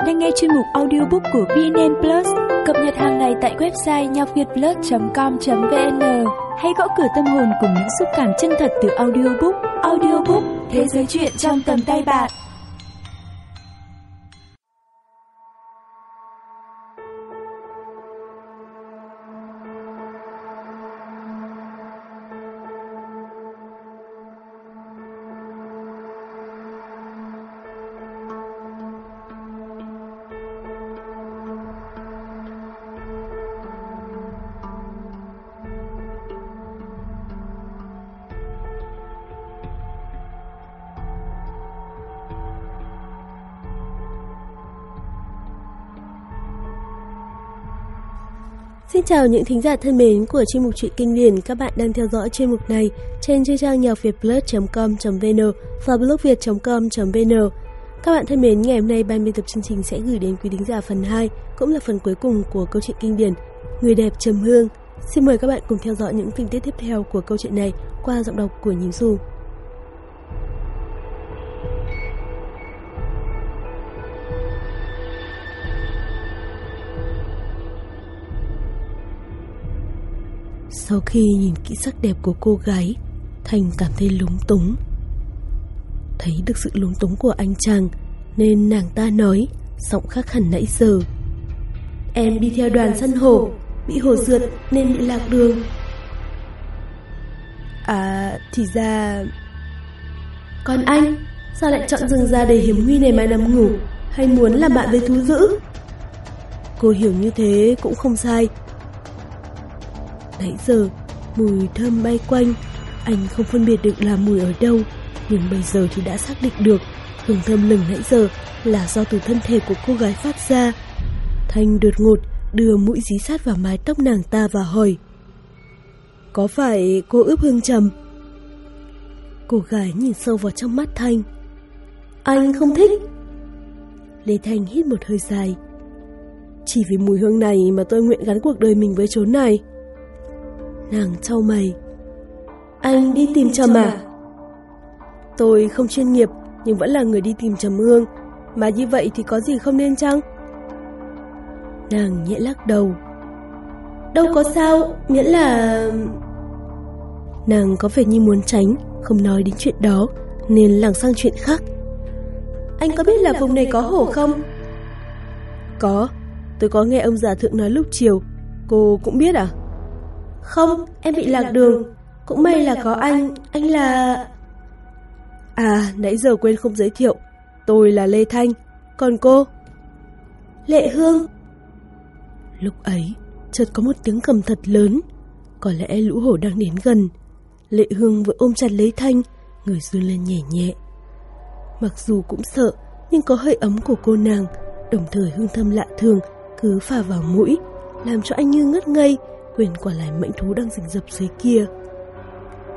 bạn đang nghe chuyên mục audiobook của VNN Plus, cập nhật hàng ngày tại website nhocvietplus.com.vn. Hãy gõ cửa tâm hồn cùng những xúc cảm chân thật từ audiobook. Audiobook, thế giới chuyện trong tầm tay bạn. Xin chào những thính giả thân mến của chuyên mục truyện kinh điển. Các bạn đang theo dõi chuyên mục này trên chuyên trang nhạc việtplus.com.vn và blogviet.com.vn. Các bạn thân mến, ngày hôm nay ban biên tập chương trình sẽ gửi đến quý thính giả phần 2, cũng là phần cuối cùng của câu chuyện kinh điển Người đẹp trầm hương. Xin mời các bạn cùng theo dõi những tình tiết tiếp theo của câu chuyện này qua giọng đọc của Nhím Du. Sau khi nhìn kỹ sắc đẹp của cô gái, Thành cảm thấy lúng túng. Thấy được sự lúng túng của anh chàng, nên nàng ta nói, giọng khác hẳn nãy giờ. Em đi theo đoàn săn hổ, bị hổ rượt nên bị lạc đường. À, thì ra... Còn anh, sao lại chọn rừng ra đầy hiểm nguy này mà nằm ngủ, hay muốn làm bạn với thú dữ? Cô hiểu như thế cũng không sai, Nãy giờ, mùi thơm bay quanh, anh không phân biệt được là mùi ở đâu, nhưng bây giờ thì đã xác định được hương thơm lừng nãy giờ là do từ thân thể của cô gái phát ra. Thanh đột ngột đưa mũi dí sát vào mái tóc nàng ta và hỏi Có phải cô ướp hương trầm? Cô gái nhìn sâu vào trong mắt Thanh Anh không thích Lê Thanh hít một hơi dài Chỉ vì mùi hương này mà tôi nguyện gắn cuộc đời mình với chốn này Nàng trao mày Anh đi tìm trầm à? Tôi không chuyên nghiệp Nhưng vẫn là người đi tìm trầm hương Mà như vậy thì có gì không nên chăng? Nàng nhẹ lắc đầu Đâu có sao Miễn là... Nàng có vẻ như muốn tránh Không nói đến chuyện đó Nên lảng sang chuyện khác Anh có biết là vùng này có hổ không? Có Tôi có nghe ông già thượng nói lúc chiều Cô cũng biết à? Không, em bị lạc đường. Cũng may là có anh, anh là... À, nãy giờ quên không giới thiệu. Tôi là Lê Thanh, còn cô? Lệ Hương. Lúc ấy, chợt có một tiếng cầm thật lớn. Có lẽ lũ hổ đang đến gần. Lệ Hương vừa ôm chặt lấy Thanh, người run lên nhẹ nhẹ. Mặc dù cũng sợ, nhưng có hơi ấm của cô nàng, đồng thời hương thơm lạ thường cứ phả vào mũi, làm cho anh như ngất ngây, quyền quả lại mệnh thú đang rình rập dưới kia.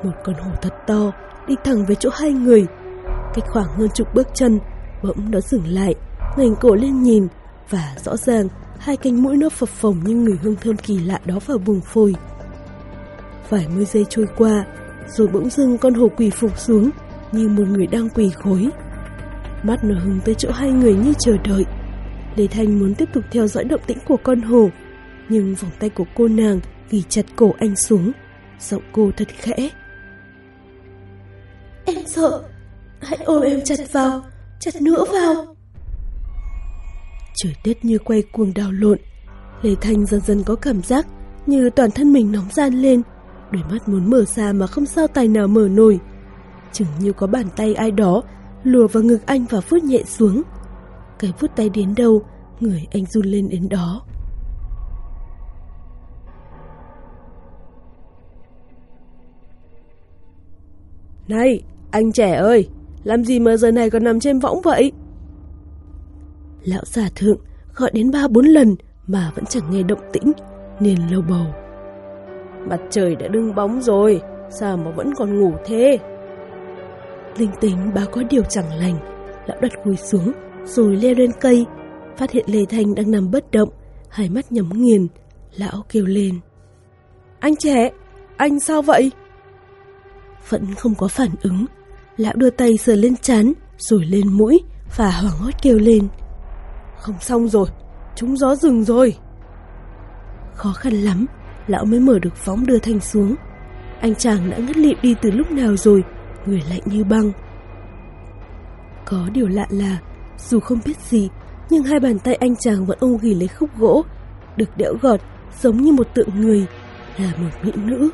Một con hổ thật to đi thẳng về chỗ hai người. Cách khoảng hơn chục bước chân, bỗng nó dừng lại, ngẩng cổ lên nhìn và rõ ràng hai cánh mũi nó phập phồng như người hương thơm kỳ lạ đó vào buồng phổi. Vài mươi giây trôi qua, rồi bỗng dưng con hổ quỳ phục xuống như một người đang quỳ khối. Mắt nó hướng tới chỗ hai người như chờ đợi. Lê Thanh muốn tiếp tục theo dõi động tĩnh của con hổ, nhưng vòng tay của cô nàng ghi chặt cổ anh xuống, giọng cô thật khẽ. Em sợ, hãy ôm em chặt vào, chặt nữa vào. Trời đất như quay cuồng đào lộn, Lê Thanh dần dần có cảm giác như toàn thân mình nóng gian lên, đôi mắt muốn mở ra mà không sao tài nào mở nổi. Chừng như có bàn tay ai đó lùa vào ngực anh và vuốt nhẹ xuống. Cái vuốt tay đến đâu, người anh run lên đến đó. Này, anh trẻ ơi, làm gì mà giờ này còn nằm trên võng vậy? Lão già thượng gọi đến ba bốn lần mà vẫn chẳng nghe động tĩnh, nên lâu bầu. Mặt trời đã đưng bóng rồi, sao mà vẫn còn ngủ thế? Linh tính báo có điều chẳng lành, lão đặt gùi xuống, rồi leo lên cây, phát hiện Lê Thanh đang nằm bất động, hai mắt nhắm nghiền, lão kêu lên. Anh trẻ, anh sao vậy? Vẫn không có phản ứng. Lão đưa tay sờ lên chán, rồi lên mũi và hoảng hốt kêu lên. Không xong rồi, chúng gió rừng rồi. Khó khăn lắm, lão mới mở được phóng đưa Thanh xuống. Anh chàng đã ngất lịm đi từ lúc nào rồi, người lạnh như băng. Có điều lạ là, dù không biết gì, nhưng hai bàn tay anh chàng vẫn ôm ghì lấy khúc gỗ, được đẽo gọt giống như một tượng người, là một mỹ nữ.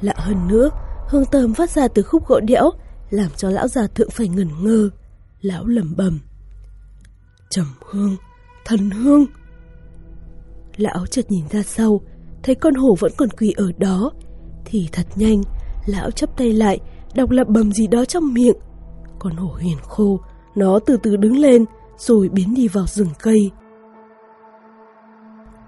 Lạ hơn nữa, hương thơm phát ra từ khúc gỗ đẽo, làm cho lão già thượng phải ngẩn ngơ. Lão lẩm bẩm. Trầm hương, thần hương. Lão chợt nhìn ra sau, thấy con hổ vẫn còn quỳ ở đó, thì thật nhanh, lão chắp tay lại, đọc lẩm bầm gì đó trong miệng. Con hổ hiền khô, nó từ từ đứng lên, rồi biến đi vào rừng cây.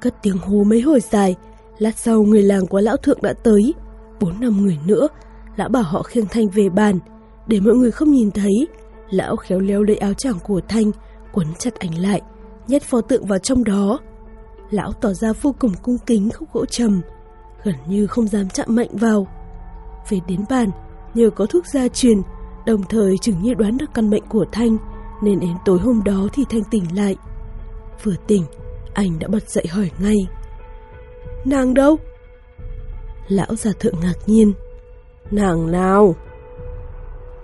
Cất tiếng hô mấy hồi dài, lát sau người làng của lão thượng đã tới. Bốn năm người nữa, lão bảo họ khiêng Thanh về bàn. Để mọi người không nhìn thấy, lão khéo léo lấy áo choàng của Thanh, quấn chặt ảnh lại, nhét pho tượng vào trong đó. Lão tỏ ra vô cùng cung kính khúc gỗ trầm, gần như không dám chạm mạnh vào. Về đến bàn, nhờ có thuốc gia truyền, đồng thời chừng như đoán được căn bệnh của Thanh, nên đến tối hôm đó thì Thanh tỉnh lại. Vừa tỉnh, anh đã bật dậy hỏi ngay. Nàng đâu? Lão già thượng ngạc nhiên. Nàng nào?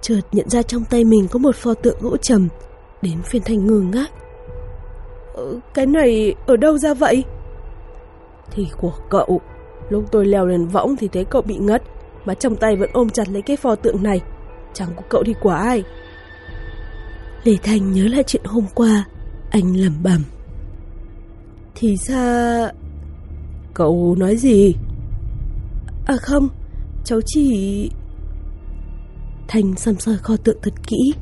Chợt nhận ra trong tay mình có một pho tượng gỗ trầm, đến phiên Thanh ngơ ngác. Ờ, cái này ở đâu ra vậy? Thì của cậu, lúc tôi leo lên võng thì thấy cậu bị ngất, mà trong tay vẫn ôm chặt lấy cái pho tượng này. Chẳng có cậu thì của ai? Lê Thanh nhớ lại chuyện hôm qua, anh lẩm bẩm. Thì ra... Cậu nói gì? À không, cháu chỉ... Thanh xăm soi kho tượng thật kỹ,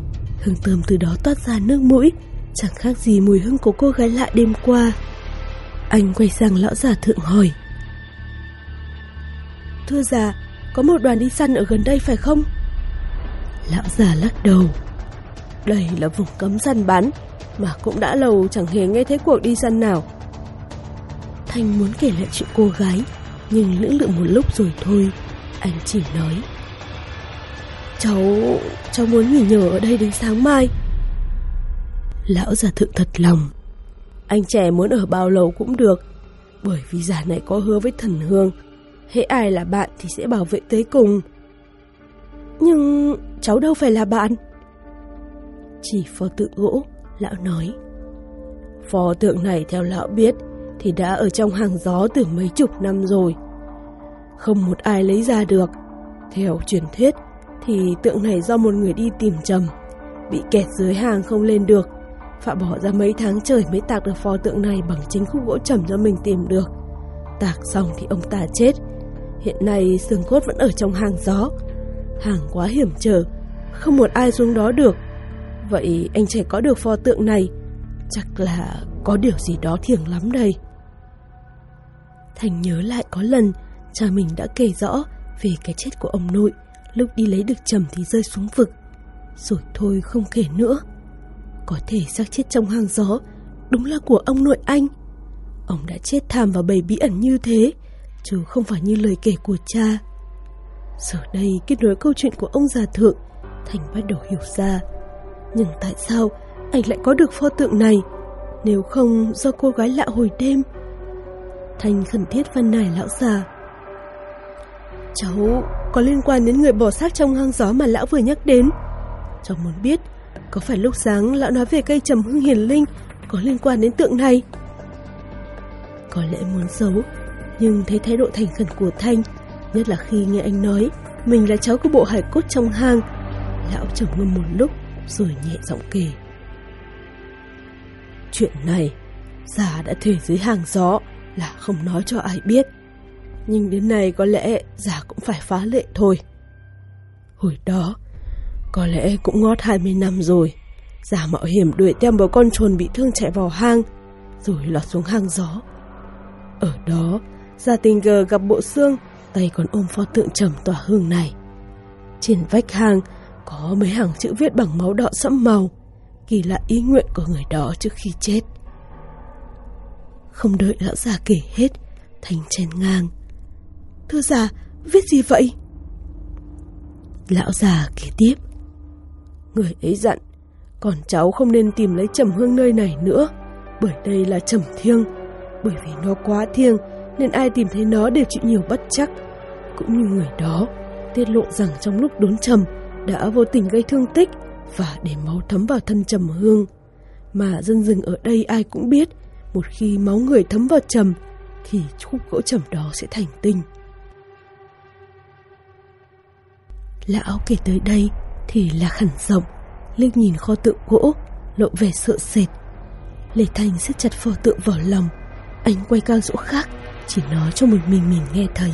hương thơm từ đó toát ra nước mũi, chẳng khác gì mùi hương của cô gái lạ đêm qua. Anh quay sang lão già thượng hỏi. Thưa già, có một đoàn đi săn ở gần đây phải không? Lão già lắc đầu. Đây là vùng cấm săn bắn, mà cũng đã lâu chẳng hề nghe thấy cuộc đi săn nào. Thanh muốn kể lại chuyện cô gái, nhưng lưỡng lự một lúc rồi thôi, anh chỉ nói. Cháu, cháu muốn nghỉ nhờ ở đây đến sáng mai. Lão già thượng thật lòng. Anh trẻ muốn ở bao lâu cũng được, bởi vì già này có hứa với thần hương. Hễ ai là bạn thì sẽ bảo vệ tới cùng. Nhưng cháu đâu phải là bạn. Chỉ pho tượng gỗ, lão nói. Pho tượng này theo lão biết thì đã ở trong hàng gió từ mấy chục năm rồi. Không một ai lấy ra được. Theo truyền thuyết thì tượng này do một người đi tìm trầm, bị kẹt dưới hàng không lên được. Phải bỏ ra mấy tháng trời mới tạc được pho tượng này bằng chính khúc gỗ trầm do mình tìm được. Tạc xong thì ông ta chết. Hiện nay xương cốt vẫn ở trong hàng gió. Hàng quá hiểm trở, không một ai xuống đó được. Vậy anh trẻ có được pho tượng này, chắc là có điều gì đó thiêng lắm đây. Thành nhớ lại có lần cha mình đã kể rõ về cái chết của ông nội lúc đi lấy được trầm thì rơi xuống vực. Rồi thôi không kể nữa. Có thể xác chết trong hang gió đúng là của ông nội anh. Ông đã chết thảm và bầy bí ẩn như thế, chứ không phải như lời kể của cha. Giờ đây kết nối câu chuyện của ông già thượng, Thành bắt đầu hiểu ra. Nhưng tại sao anh lại có được pho tượng này? Nếu không do cô gái lạ hồi đêm thành khẩn thiết văn nài lão già Cháu, có liên quan đến người bỏ xác trong hang gió mà lão vừa nhắc đến. Cháu muốn biết, Có phải lúc sáng lão nói về cây trầm hương hiền linh Có liên quan đến tượng này? Có lẽ muốn giấu, Nhưng thấy thái độ thành khẩn của Thanh, Nhất là khi nghe anh nói Mình là cháu của bộ hải cốt trong hang, Lão trầm ngâm một lúc Rồi nhẹ giọng kể. Chuyện này, Già đã thề dưới hàng gió Là không nói cho ai biết. Nhưng đến nay có lẽ Già cũng phải phá lệ thôi Hồi đó Có lẽ cũng ngót 20 năm rồi Già mạo hiểm đuổi theo một con trồn bị thương chạy vào hang Rồi lọt xuống hang gió Ở đó Già tình cờ gặp bộ xương Tay còn ôm pho tượng trầm tỏa hương này Trên vách hang Có mấy hàng chữ viết bằng máu đỏ sẫm màu kỳ lạ ý nguyện của người đó trước khi chết. Không đợi lão già kể hết, Thành chen ngang. Thưa già, viết gì vậy? Lão già kể tiếp. Người ấy dặn, còn cháu không nên tìm lấy trầm hương nơi này nữa. Bởi đây là trầm thiêng, bởi vì nó quá thiêng nên ai tìm thấy nó đều chịu nhiều bất chắc. Cũng như người đó tiết lộ rằng trong lúc đốn trầm đã vô tình gây thương tích và để máu thấm vào thân trầm hương. Mà dân rừng ở đây ai cũng biết, một khi máu người thấm vào trầm thì khúc gỗ trầm đó sẽ thành tinh. Lão kể tới đây thì là khẩn rộng, liếc nhìn kho tượng gỗ, lộ vẻ sợ sệt. Lê Thành siết chặt pho tượng vào lòng, anh quay cao chỗ khác, chỉ nói cho một mình mình nghe thấy.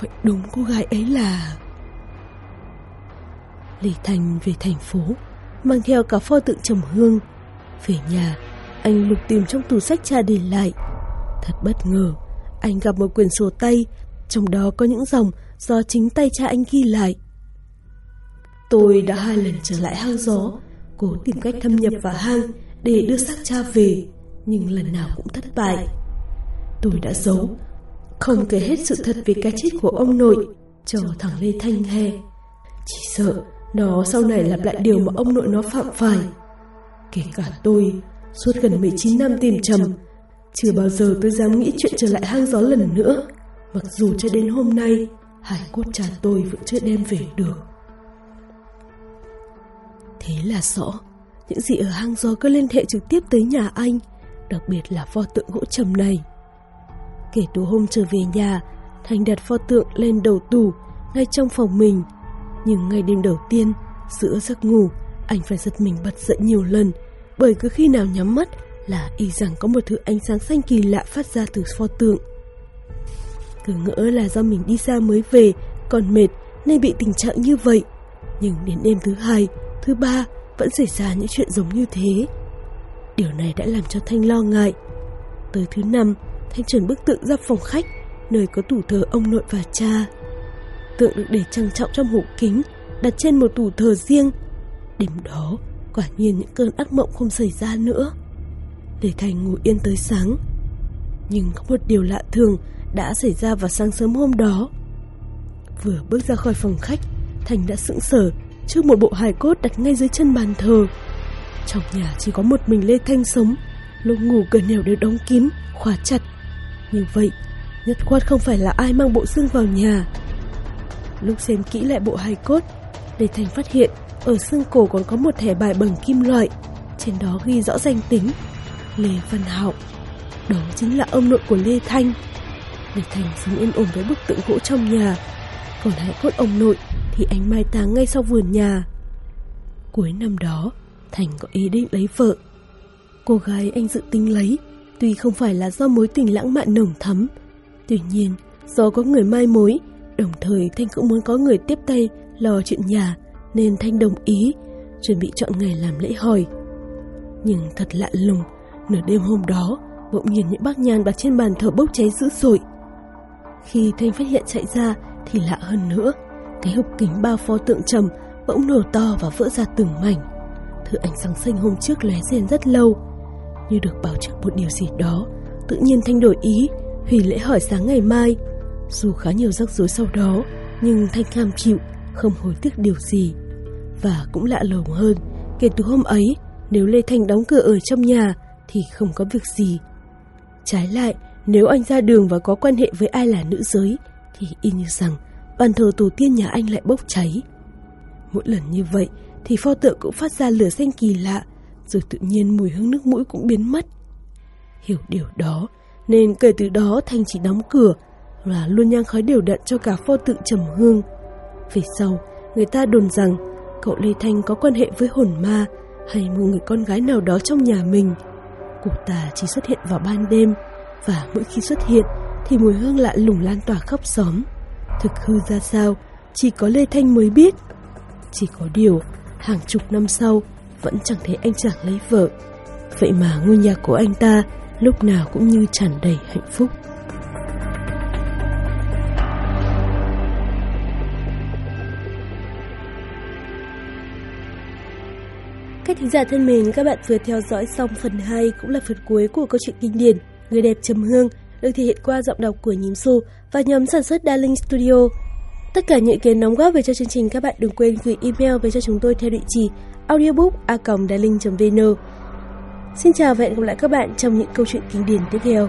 Vậy đúng cô gái ấy là... Lê Thành về thành phố, mang theo cả pho tượng trầm hương. Về nhà, anh lục tìm trong tủ sách cha để lại. Thật bất ngờ, anh gặp một quyển sổ tay, trong đó có những dòng do chính tay cha anh ghi lại. Tôi đã hai lần trở lại hang gió, cố tìm cách thâm nhập vào hang để đưa xác cha về, nhưng lần nào cũng thất bại. Tôi đã giấu, không kể hết sự thật về cái chết của ông nội cho thằng Lê Thanh Hè. Chỉ sợ nó sau này lặp lại điều mà ông nội nó phạm phải. Kể cả tôi, suốt gần 19 năm tìm trầm, chưa bao giờ tôi dám nghĩ chuyện trở lại hang gió lần nữa. Mặc dù cho đến hôm nay, hải cốt cha tôi vẫn chưa đem về được. Thế là rõ, những gì ở hang gió có liên hệ trực tiếp tới nhà anh, đặc biệt là pho tượng gỗ trầm này. Kể từ hôm trở về nhà, Thành đặt pho tượng lên đầu tủ, ngay trong phòng mình. Nhưng ngày đêm đầu tiên, giữa giấc ngủ, anh phải giật mình bật dậy nhiều lần, bởi cứ khi nào nhắm mắt là y rằng có một thứ ánh sáng xanh kỳ lạ phát ra từ pho tượng. Cứ ngỡ là do mình đi xa mới về, còn mệt nên bị tình trạng như vậy. Nhưng đến đêm thứ hai, thứ ba vẫn xảy ra những chuyện giống như thế. Điều này đã làm cho Thanh lo ngại. Tới thứ năm, Thanh chuẩn bức tượng ra phòng khách, nơi có tủ thờ ông nội và cha. Tượng được để trang trọng trong hộp kính, đặt trên một tủ thờ riêng. Đêm đó, quả nhiên những cơn ác mộng không xảy ra nữa. Để Thành ngủ yên tới sáng. Nhưng có một điều lạ thường đã xảy ra vào sáng sớm hôm đó. Vừa bước ra khỏi phòng khách, Thành đã sững sờ trước một bộ hài cốt đặt ngay dưới chân bàn thờ. Trong nhà chỉ có một mình Lê Thanh sống, lúc ngủ cửa nẻo đều đóng kín, khóa chặt. Như vậy, nhất quát không phải là ai mang bộ xương vào nhà. Lúc xem kỹ lại bộ hài cốt, Lê Thanh phát hiện ở xương cổ còn có một thẻ bài bằng kim loại, trên đó ghi rõ danh tính Lê Văn Hạo. Đó chính là ông nội của Lê Thanh để thành sống yên ổn với bức tượng gỗ trong nhà, còn hài cốt ông nội thì anh mai táng ngay sau vườn nhà. Cuối năm đó, Thành có ý định lấy vợ. Cô gái anh dự tính lấy, tuy không phải là do mối tình lãng mạn nồng thắm, tuy nhiên do có người mai mối, đồng thời Thanh cũng muốn có người tiếp tay lo chuyện nhà, nên Thanh đồng ý, chuẩn bị chọn ngày làm lễ hỏi. Nhưng thật lạ lùng, nửa đêm hôm đó, bỗng nhiên những bác nhang đặt trên bàn thờ bốc cháy dữ dội. Khi Thanh phát hiện chạy ra thì lạ hơn nữa, cái hộp kính bao pho tượng trầm bỗng nổ to và vỡ ra từng mảnh. Thứ ánh sáng xanh hôm trước lóe rèn rất lâu, như được báo trước một điều gì đó. Tự nhiên Thanh đổi ý, hủy lễ hỏi sáng ngày mai. Dù khá nhiều rắc rối sau đó, nhưng Thanh cam chịu, không hối tiếc điều gì. Và cũng lạ lùng hơn, kể từ hôm ấy, nếu Lê Thanh đóng cửa ở trong nhà thì không có việc gì. Trái lại, nếu anh ra đường và có quan hệ với ai là nữ giới, thì y như rằng bàn thờ tổ tiên nhà anh lại bốc cháy. Mỗi lần như vậy thì pho tượng cũng phát ra lửa xanh kỳ lạ, rồi tự nhiên mùi hương nước mũi cũng biến mất. Hiểu điều đó, nên kể từ đó Thanh chỉ đóng cửa và luôn nhang khói đều đặn cho cả pho tượng trầm hương. Về sau, người ta đồn rằng cậu Lê Thanh có quan hệ với hồn ma hay một người con gái nào đó trong nhà mình. Cô ta chỉ xuất hiện vào ban đêm và mỗi khi xuất hiện thì mùi hương lạ lùng lan tỏa khắp xóm. Thực hư ra sao, chỉ có Lê Thanh mới biết. Chỉ có điều, hàng chục năm sau, vẫn chẳng thấy anh chàng lấy vợ. Vậy mà ngôi nhà của anh ta lúc nào cũng như tràn đầy hạnh phúc. Các thính giả thân mến, các bạn vừa theo dõi xong phần 2 cũng là phần cuối của câu chuyện kinh điển Người đẹp trầm hương được thể hiện qua giọng đọc của Nhím Xu và nhóm sản xuất Darling Studio. Tất cả những ý kiến đóng góp về cho chương trình các bạn đừng quên gửi email về cho chúng tôi theo địa chỉ audiobook.darling.vn Xin chào và hẹn gặp lại các bạn trong những câu chuyện kinh điển tiếp theo.